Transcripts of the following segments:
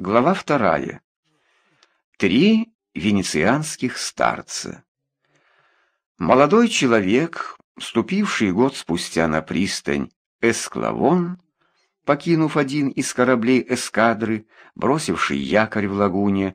Глава вторая. Три венецианских старца. Молодой человек, ступивший год спустя на пристань Эсклавон, покинув один из кораблей эскадры, бросивший якорь в лагуне,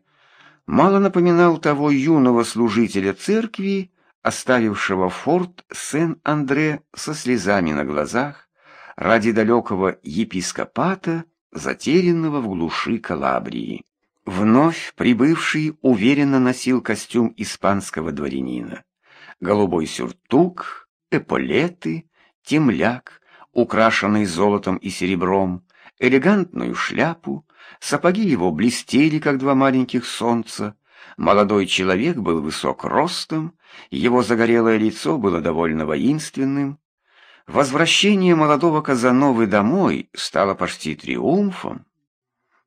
мало напоминал того юного служителя церкви, оставившего форт Сен-Андре со слезами на глазах ради далекого епископата, затерянного в глуши Калабрии. Вновь прибывший уверенно носил костюм испанского дворянина. Голубой сюртук, эполеты, темляк, украшенный золотом и серебром, элегантную шляпу, сапоги его блестели, как два маленьких солнца. Молодой человек был высок ростом, его загорелое лицо было довольно воинственным, Возвращение молодого Казановы домой стало почти триумфом.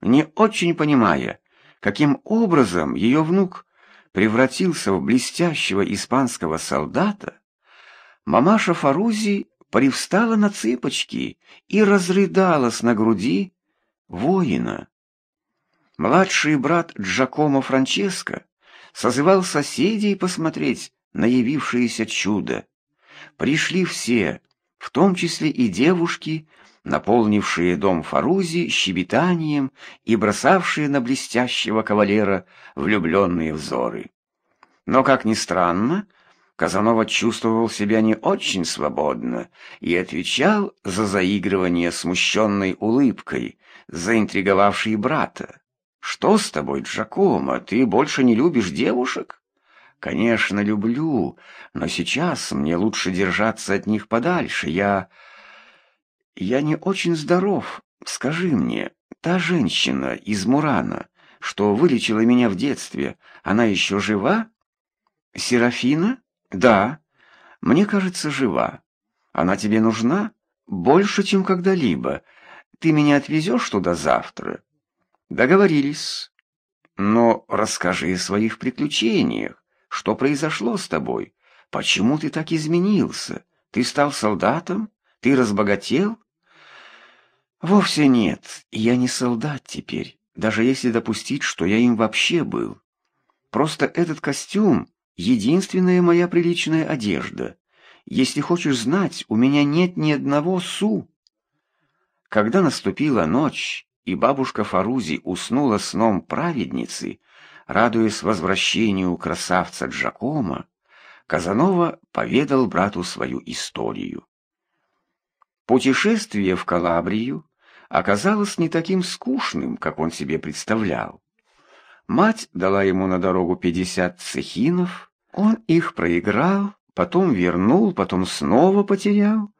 Не очень понимая, каким образом ее внук превратился в блестящего испанского солдата, мамаша Фарузи привстала на цыпочки и разрыдалась на груди воина. Младший брат Джакомо Франческо созывал соседей посмотреть на явившееся чудо. Пришли все, в том числе и девушки, наполнившие дом Фарузи щебетанием и бросавшие на блестящего кавалера влюбленные взоры. Но, как ни странно, Казанова чувствовал себя не очень свободно и отвечал за заигрывание смущенной улыбкой, заинтриговавшей брата. «Что с тобой, Джакомо, ты больше не любишь девушек?» Конечно, люблю, но сейчас мне лучше держаться от них подальше. Я... я не очень здоров. Скажи мне, та женщина из Мурана, что вылечила меня в детстве, она еще жива? Серафина? Да. Мне кажется, жива. Она тебе нужна? Больше, чем когда-либо. Ты меня отвезешь туда завтра? Договорились. Но расскажи о своих приключениях. Что произошло с тобой? Почему ты так изменился? Ты стал солдатом? Ты разбогател? Вовсе нет, я не солдат теперь, даже если допустить, что я им вообще был. Просто этот костюм — единственная моя приличная одежда. Если хочешь знать, у меня нет ни одного су. Когда наступила ночь, и бабушка Фарузи уснула сном праведницы, радуясь возвращению красавца Джакома, Казанова поведал брату свою историю. Путешествие в Калабрию оказалось не таким скучным, как он себе представлял. Мать дала ему на дорогу пятьдесят цехинов, он их проиграл, потом вернул, потом снова потерял,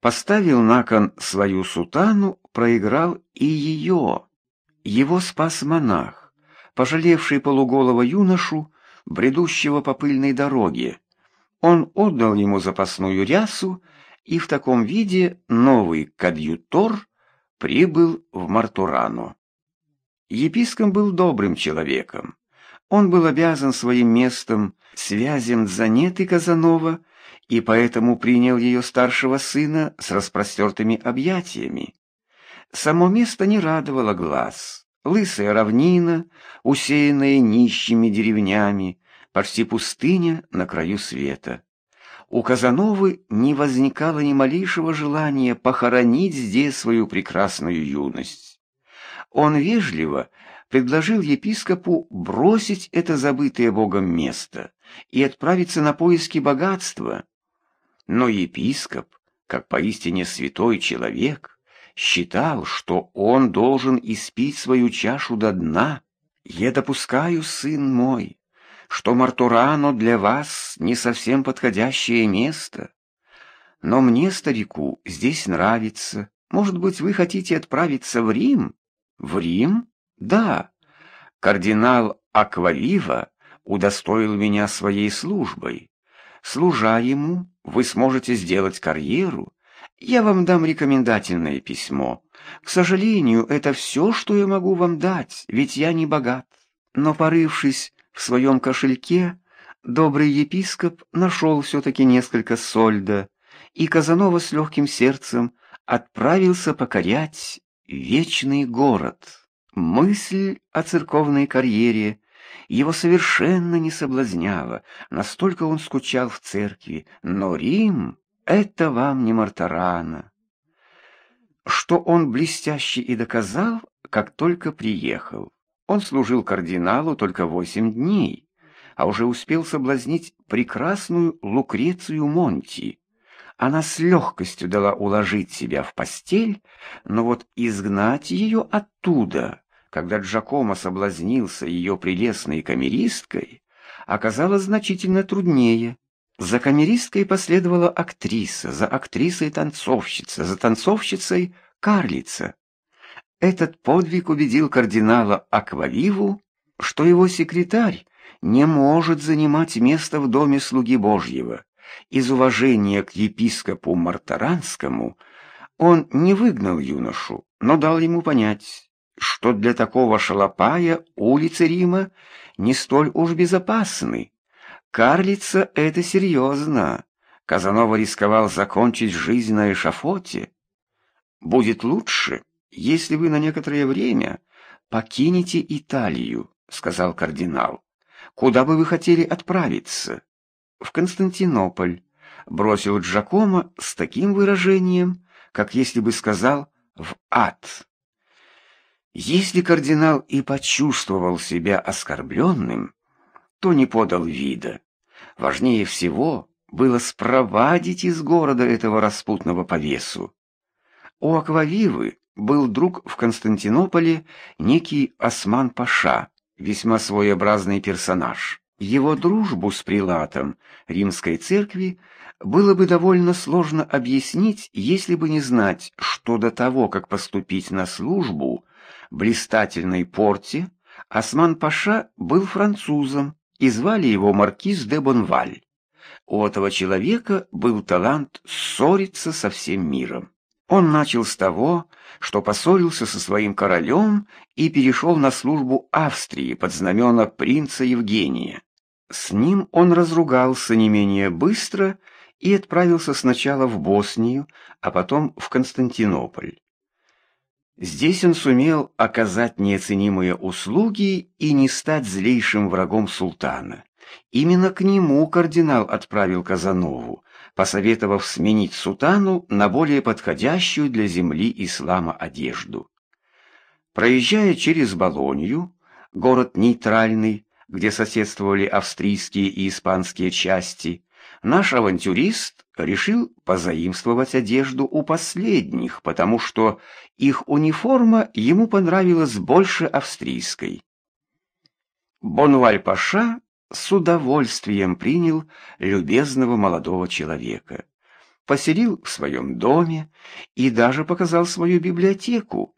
поставил на кон свою сутану, проиграл и ее. Его спас монах пожалевший полуголого юношу, бредущего по пыльной дороге. Он отдал ему запасную рясу, и в таком виде новый кадьютор прибыл в Мартурану. Епископ был добрым человеком. Он был обязан своим местом связям Занеты Казанова, и поэтому принял ее старшего сына с распростертыми объятиями. Само место не радовало глаз. Лысая равнина, усеянная нищими деревнями, почти пустыня на краю света. У Казановы не возникало ни малейшего желания похоронить здесь свою прекрасную юность. Он вежливо предложил епископу бросить это забытое Богом место и отправиться на поиски богатства. Но епископ, как поистине святой человек, считал, что он должен испить свою чашу до дна. Я допускаю, сын мой, что Мартурано для вас не совсем подходящее место. Но мне, старику, здесь нравится. Может быть, вы хотите отправиться в Рим? В Рим? Да. Кардинал Аквалива удостоил меня своей службой. Служа ему, вы сможете сделать карьеру я вам дам рекомендательное письмо. К сожалению, это все, что я могу вам дать, ведь я не богат. Но, порывшись в своем кошельке, добрый епископ нашел все-таки несколько сольда, и Казанова с легким сердцем отправился покорять вечный город. Мысль о церковной карьере его совершенно не соблазняла, настолько он скучал в церкви, но Рим — это вам не Мартарана. Что он блестяще и доказал, как только приехал. Он служил кардиналу только восемь дней, а уже успел соблазнить прекрасную Лукрецию Монти. Она с легкостью дала уложить себя в постель, но вот изгнать ее оттуда, когда Джакомо соблазнился ее прелестной камеристкой, оказалось значительно труднее. За камеристкой последовала актриса, за актрисой танцовщица, за танцовщицей карлица. Этот подвиг убедил кардинала Аквавиву, что его секретарь не может занимать место в доме слуги Божьего. Из уважения к епископу Мартаранскому он не выгнал юношу, но дал ему понять, что для такого шалопая улицы Рима не столь уж безопасны. Карлица — это серьезно. Казанова рисковал закончить жизнь на эшафоте. «Будет лучше, если вы на некоторое время покинете Италию», — сказал кардинал. «Куда бы вы хотели отправиться?» «В Константинополь», — бросил Джакомо с таким выражением, как если бы сказал «в ад». Если кардинал и почувствовал себя оскорбленным, то не подал вида. Важнее всего было спровадить из города этого распутного повесу. У Аквавивы был друг в Константинополе некий Осман-Паша, весьма своеобразный персонаж. Его дружбу с прилатом римской церкви было бы довольно сложно объяснить, если бы не знать, что до того, как поступить на службу блистательной порте, Осман-Паша был французом, и звали его маркиз де Бонваль. У этого человека был талант ссориться со всем миром. Он начал с того, что поссорился со своим королем и перешел на службу Австрии под знамена принца Евгения. С ним он разругался не менее быстро и отправился сначала в Боснию, а потом в Константинополь. Здесь он сумел оказать неоценимые услуги и не стать злейшим врагом султана. Именно к нему кардинал отправил Казанову, посоветовав сменить султану на более подходящую для земли ислама одежду. Проезжая через Болонью, город нейтральный, где соседствовали австрийские и испанские части, наш авантюрист решил позаимствовать одежду у последних, потому что их униформа ему понравилась больше австрийской. Бонваль-паша с удовольствием принял любезного молодого человека, поселил в своем доме и даже показал свою библиотеку,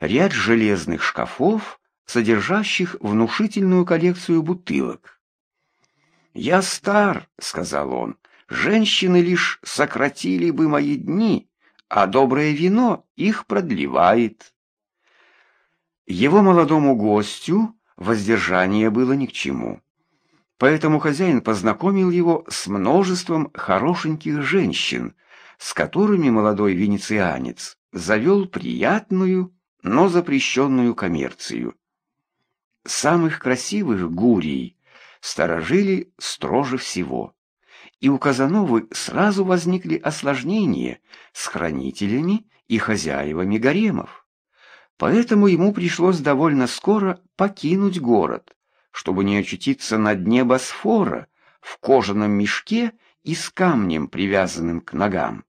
ряд железных шкафов, содержащих внушительную коллекцию бутылок. «Я стар», — сказал он, — «женщины лишь сократили бы мои дни, а доброе вино их продлевает». Его молодому гостю воздержание было ни к чему. Поэтому хозяин познакомил его с множеством хорошеньких женщин, с которыми молодой венецианец завел приятную, но запрещенную коммерцию. Самых красивых гурий сторожили строже всего. И у Казановы сразу возникли осложнения с хранителями и хозяевами гаремов. Поэтому ему пришлось довольно скоро покинуть город, чтобы не очутиться на дне Босфора в кожаном мешке и с камнем, привязанным к ногам.